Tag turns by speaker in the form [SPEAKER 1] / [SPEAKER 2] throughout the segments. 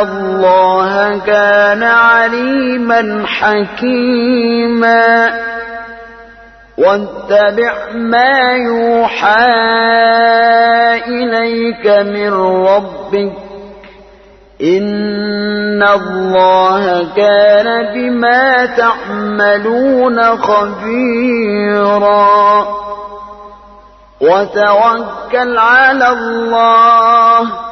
[SPEAKER 1] الله كان عليما حكيما. واتبع ما يوحى إليك من ربك. إن الله كان بما تعملون خبيرا. وتوكل على الله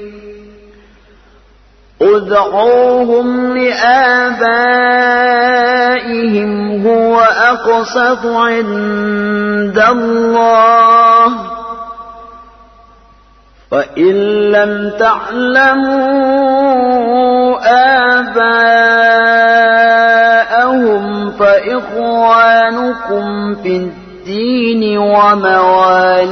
[SPEAKER 1] ادعوهم لآبائهم هو أقسط عند الله. فإن لم تعلموا آباءهم فإخوانكم في الدين ومواليكم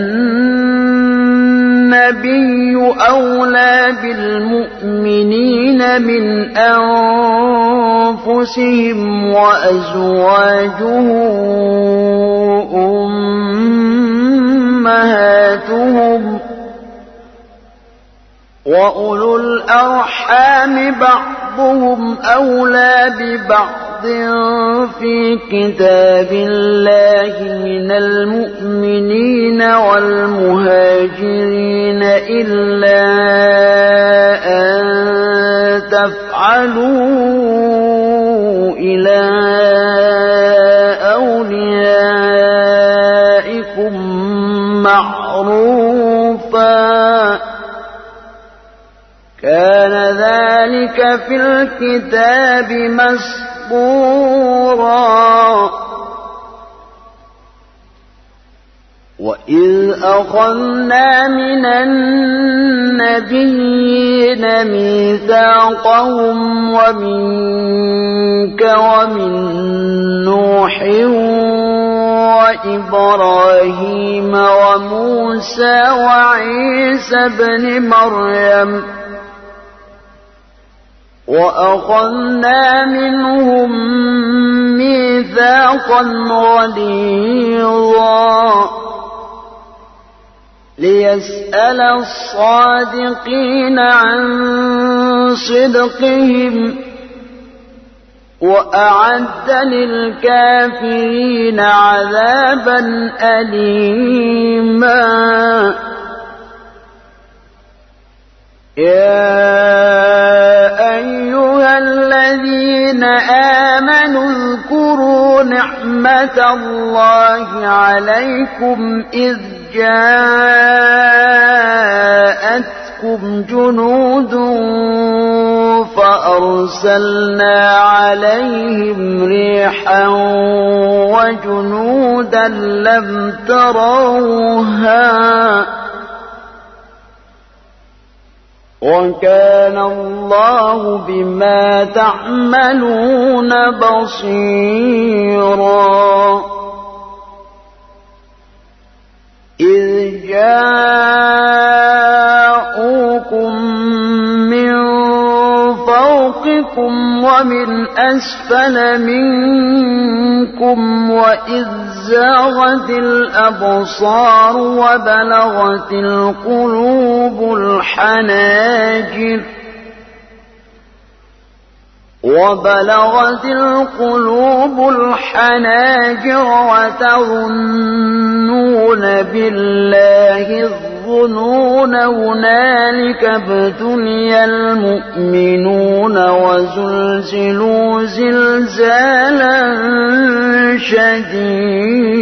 [SPEAKER 1] بالمؤمنين من أنفسهم وأزواجه أمهاتهم وأولو الأرحام بعضهم أولى ببعض في كتاب الله من المؤمنين والمهاجرين إلا أن تفعلوا إلى أوليائكم معروفا. كان ذلك في الكتاب مسؤولا مسطورا وإذ أخذنا من النبيين ميثاقهم ومنك ومن نوح وإبراهيم وموسى وعيسى بن مريم وأخذنا منهم ميثاقا غليظا. ليسأل الصادقين عن صدقهم وأعد للكافرين عذابا أليما. يا أيها الذين آمنوا اذكروا نعمة الله عليكم إذ جاءتكم جنود فأرسلنا عليهم ريحا وجنودا لم تروها وكان الله بما تعملون بصيرا. إذ جاءوكم فوقكم ومن أسفل منكم وإذ زاغت الأبصار وبلغت القلوب الحناجر وبلغت القلوب الحناجر وتظنون بالله الظنون هنالك ابتلي المؤمنون وزلزلوا زلزالا شديدا.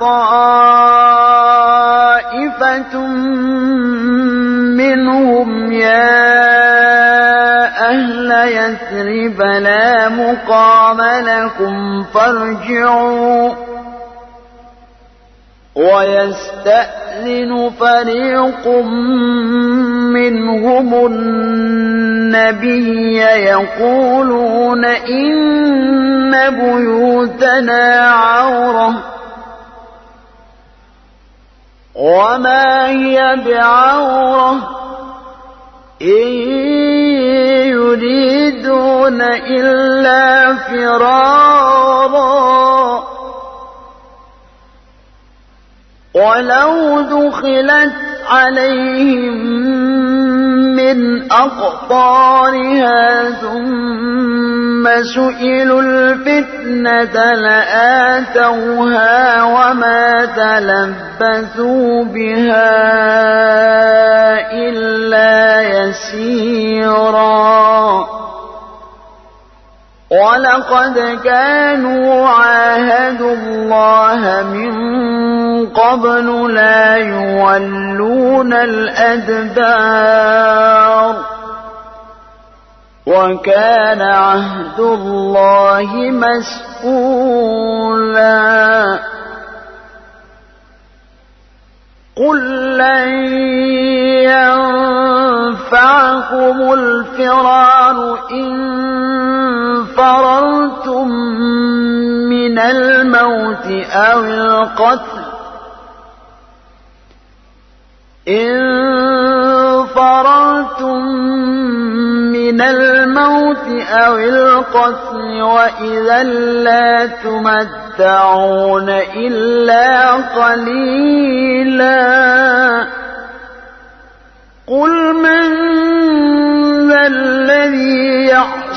[SPEAKER 1] طائفة منهم يا أهل يثرب لا مقام لكم فارجعوا ويستأذن فريق منهم النبي يقولون إن بيوتنا عوره وما هي بعورة إن يريدون إلا فرارا ولو دخلت عليهم من أقطارها ثم سئلوا الفتنة لآتوها وما تلبثوا بها إلا يسيرا ولقد كانوا عاهدوا الله من قبل لا يولون الأدبار وكان عهد الله مسؤولا قل لن ينفعكم الفرار إن فررتم من الموت أو القتل إن فررتم من الموت أو القتل وإذا لا تمتعون إلا قليلا قل من ذا الذي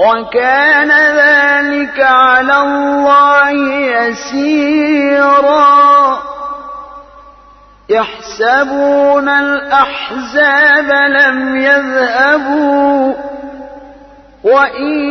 [SPEAKER 1] وكان ذلك على الله يسيرا. يحسبون الأحزاب لم يذهبوا وإن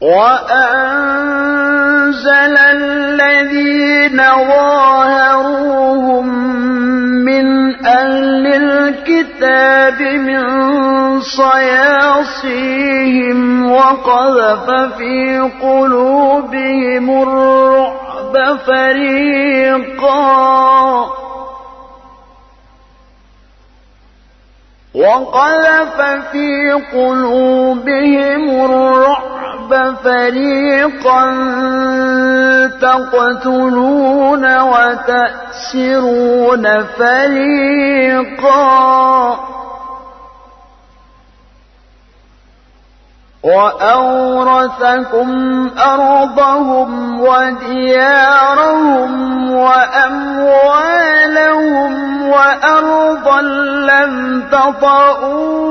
[SPEAKER 1] وأنزل الذين ظاهروهم من أهل الكتاب من صياصيهم وقذف في قلوبهم الرعب فريقاً. وقذف في قلوبهم الرعب فريقا تقتلون وتأسرون فريقا. وأورثكم أرضهم وديارهم وأموالهم وأرضا لم تطئوها.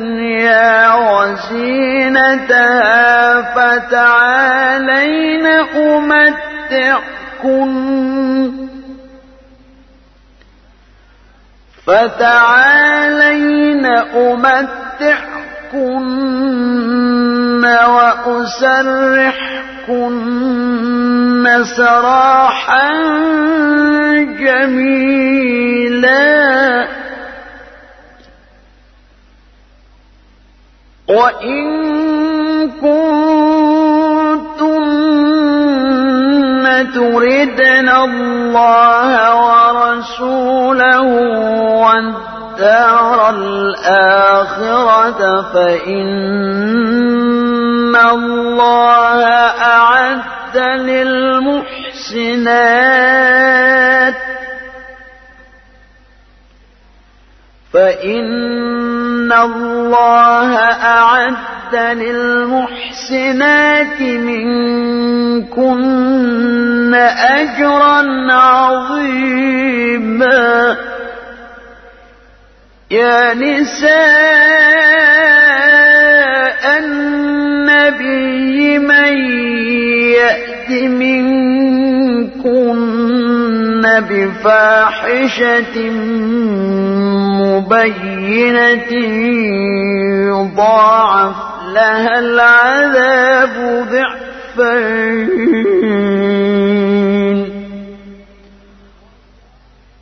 [SPEAKER 1] الدنيا وزينتها فتعالين أمتعكن. فتعالين أمتعكن وأسرحكن سراحا جميلا. وإن كنتن تردن الله ورسوله والدار الآخرة فإن الله أعد للمحسنات فإن الله أعد للمحسنات منكن أجرا عظيما يا نساء النبي من يأت منكن بفاحشة مبينة يضاعف لها العذاب ضعفين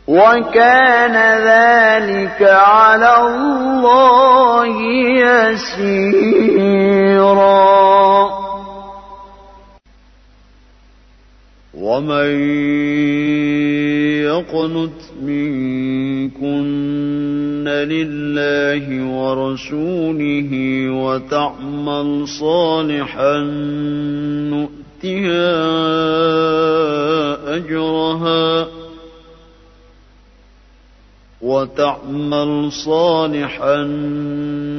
[SPEAKER 1] وكان ذلك على الله يسيرا
[SPEAKER 2] ومن يقنت منكن لله ورسوله وتعمل صالحا نؤتها أجرها وتعمل صالحا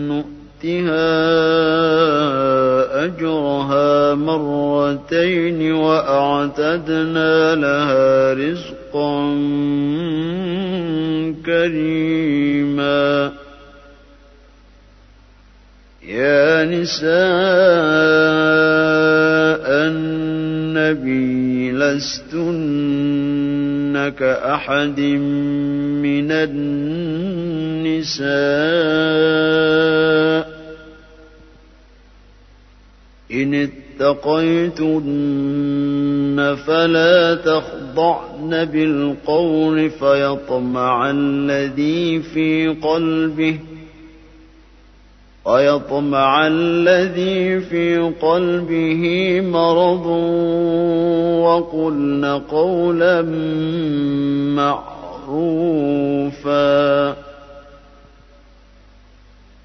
[SPEAKER 2] نؤتها أجرها مرتين وأعتدنا لها رزقا كريما. يا نساء النبي لستن كأحد من النساء. إن اتقيتن فلا تخضعن بالقول فيطمع الذي في قلبه ويطمع الذي في قلبه مرض وقلن قولا معروفا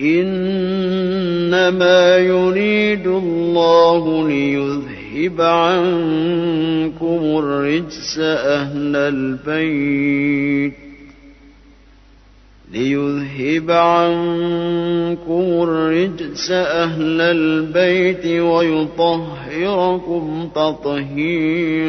[SPEAKER 2] إنما يريد الله ليذهب عنكم الرجس أهل البيت ليذهب عنكم الرجس أهل البيت ويطهركم تطهيرا.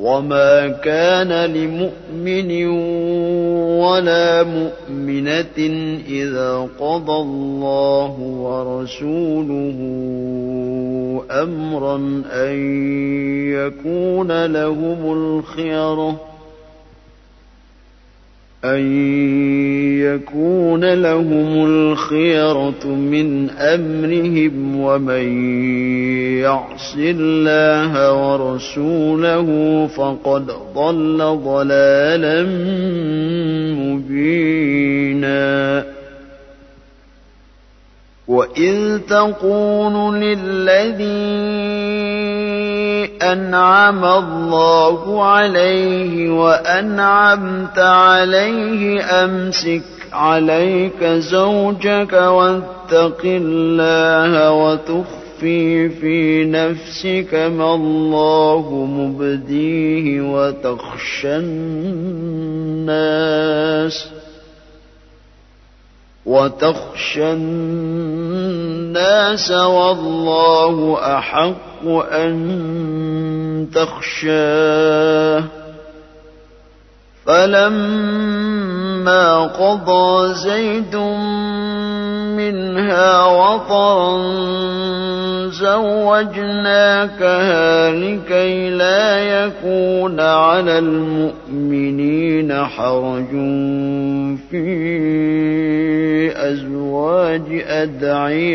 [SPEAKER 2] وما كان لمؤمن ولا مؤمنة إذا قضى الله ورسوله أمرا أن يكون لهم الخيره أن يكون لهم الخيرة من أمرهم ومن يعص الله ورسوله فقد ضل ضلالا مبينا. وإذ تقول للذين أنعم الله عليه وأنعمت عليه أمسك عليك زوجك واتق الله وتخفي في نفسك ما الله مبديه وتخشى الناس وتخشى الناس والله أحق أن تخشاه. فلما قضى زيد منها وطرا زوجناكها لكي لا يكون على المؤمنين حرج في أزواج أدعيائهم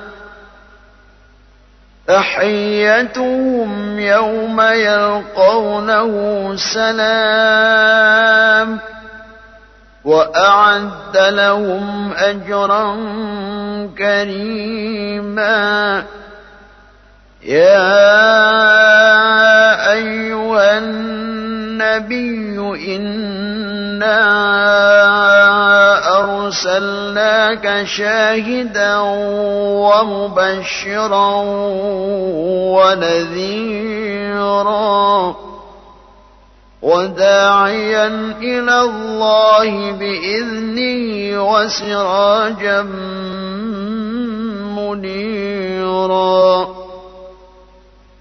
[SPEAKER 2] تحيتهم يوم يلقونه سلام وأعد لهم أجرا كريما. يا أيها النبي إنا أرسلناك شاهدا ومبشرا ونذيرا وداعيا إلى الله بإذنه وسراجا منيرا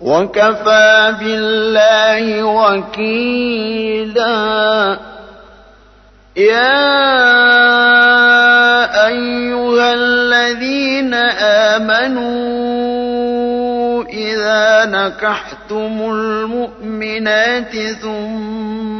[SPEAKER 2] وكفى بالله وكيلا. يا أيها الذين آمنوا إذا نكحتم المؤمنات ثم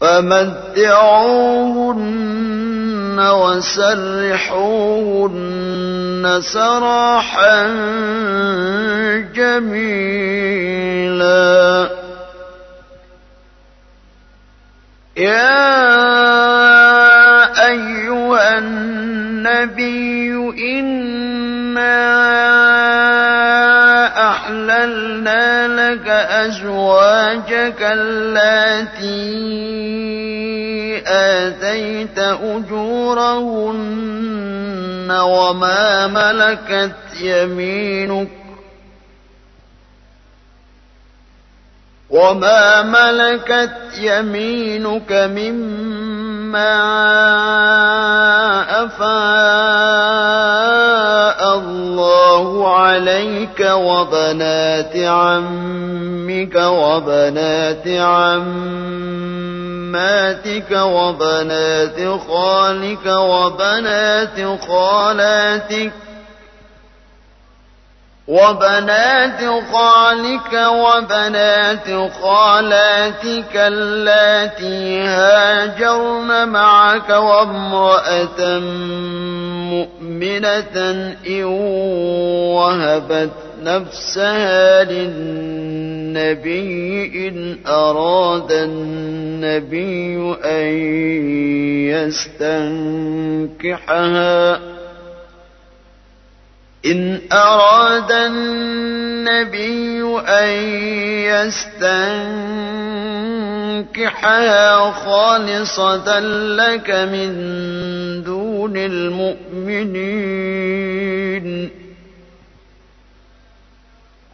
[SPEAKER 2] فمتعوهن وسرحوهن سراحا جميلا. يا أيها النبي إنا أحللنا لك أزواجك التي آتيت أجورهن وما ملكت يمينك وما ملكت يمينك مما أفاء الله عليك وبنات عمك وبنات عماتك وبنات خالك وبنات خالاتك وبنات خالك وبنات خالاتك اللاتي هاجرن معك وامرأة مؤمنة إن وهبت نفسها للنبي إن أراد النبي أن يستنكحها. إن أراد النبي أن يستنكحها خالصة لك من دون المؤمنين.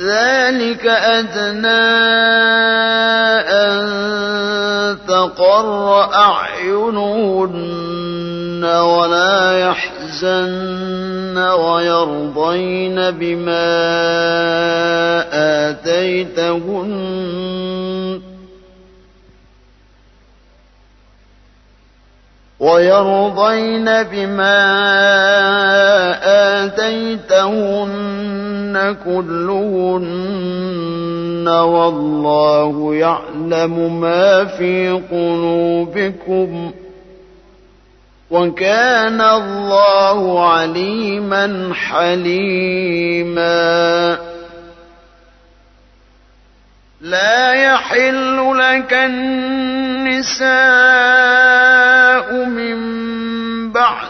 [SPEAKER 2] ذلك أدنى أن تقر أعينهن ولا يحزن ويرضين بما آتيتهن ويرضين بما آتيتهن كلهن والله يعلم ما في قلوبكم وكان الله عليما حليما لا يحل لك النساء من بعد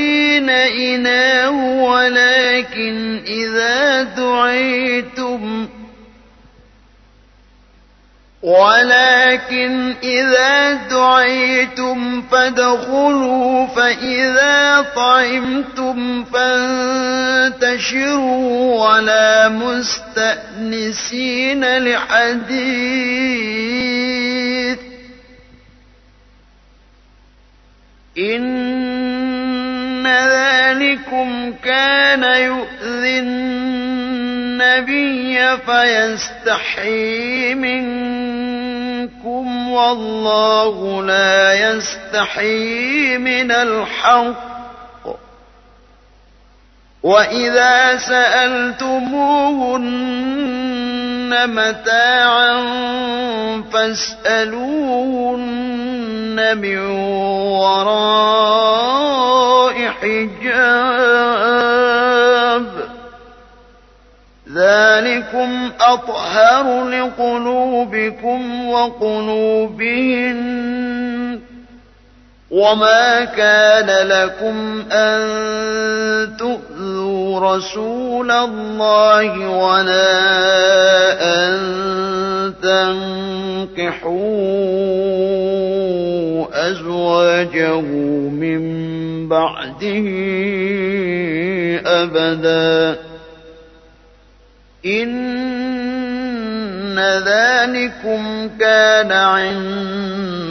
[SPEAKER 2] إناه ولكن إذا دعيتم ولكن إذا دعيتم فادخلوا فإذا طعمتم فانتشروا ولا مستأنسين لحديث إن ذلكم كان يؤذي النبي فيستحي منكم والله لا يستحي من الحق. وإذا سألتموهن متاعا فاسألوهن من وراء حجاب. ذلكم أطهر لقلوبكم وقلوبهن. وما كان لكم أن تؤذوا رسول الله ولا أن تنكحوا أزواجه من بعده أبدا إن ذلكم كان عند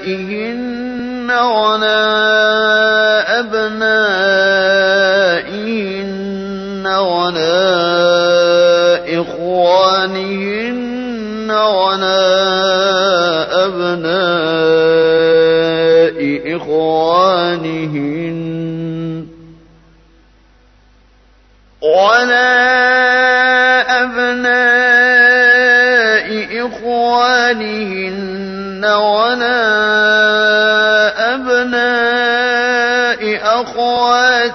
[SPEAKER 2] آبائهن ولا أبنائهن ولا إخوانهن ولا أبناء إخوانهن ولا أبناء إخوانهن ولا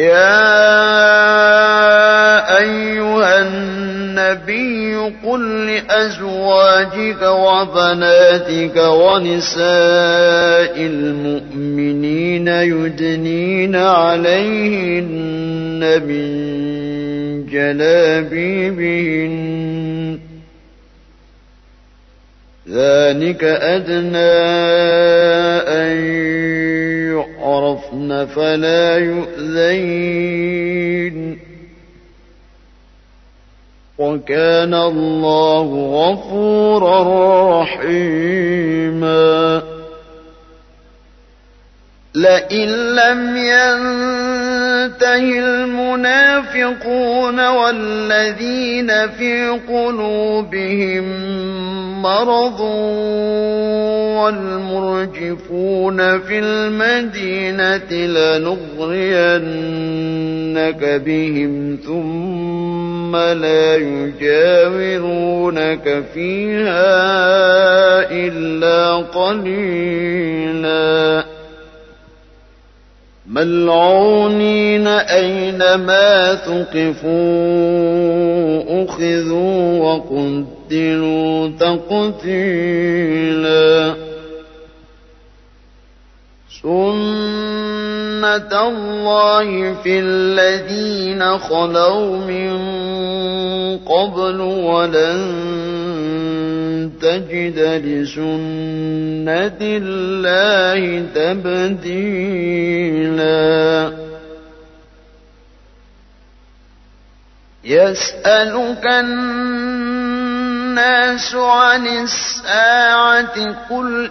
[SPEAKER 2] يا أيها النبي قل لأزواجك وبناتك ونساء المؤمنين يدنين عليهن من جلابيبهن. ذلك أدنى أن فلا يؤذين؟ وكان الله غفورا رحيما. لئن لم ينته المنافقون والذين في قلوبهم مرض والمرجفون في المدينة لنغرينك بهم ثم لا يجاورونك فيها إلا قليلا. ملعونين أينما ثقفوا أخذوا وقتلوا تقتيلا. سنة الله في الذين خلوا من قبل ولن تجد لسنة الله تبديلا يسألك الناس عن الساعة قل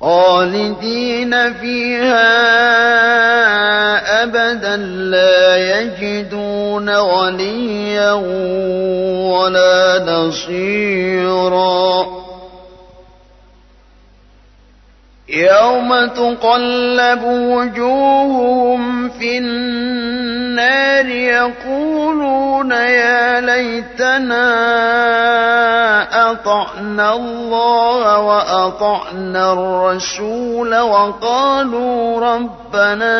[SPEAKER 2] خالدين فيها أبدا لا يجدون وليا ولا نصيرا. يوم تقلب وجوههم في النار يقولون يا ليتنا أطعنا الله وأطعنا الرسول وقالوا ربنا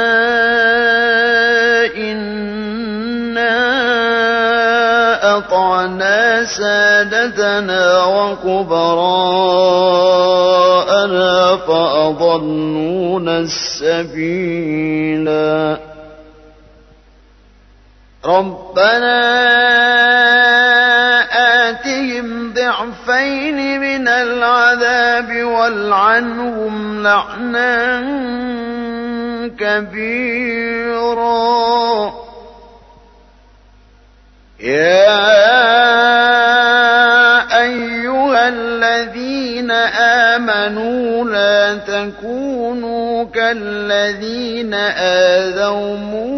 [SPEAKER 2] إنا أطعنا سادتنا وكبراءنا فأضلونا السبيلا. ربنا آتهم ضعفين من العذاب والعنهم لعنا كبيرا. يا أيها الذين آمنوا لا تكونوا كالذين آذوا موسى